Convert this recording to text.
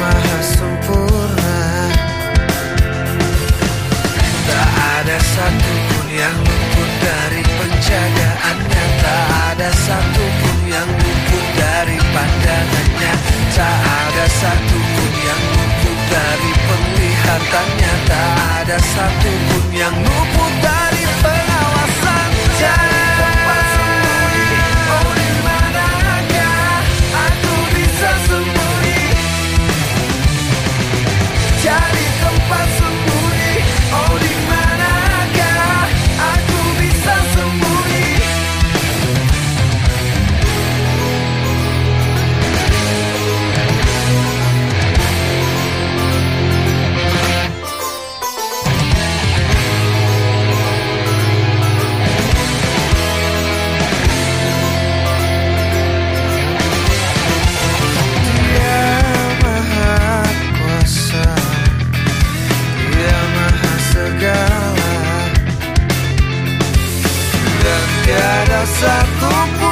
maha sempurna. Tak ada satupun yang luput dari penjagaannya Tak ada satupun yang luput dari pandangannya. Tak ada satupun yang luput dari penglihatannya Tak ada satupun yang luput dari mencari tempat suci a tu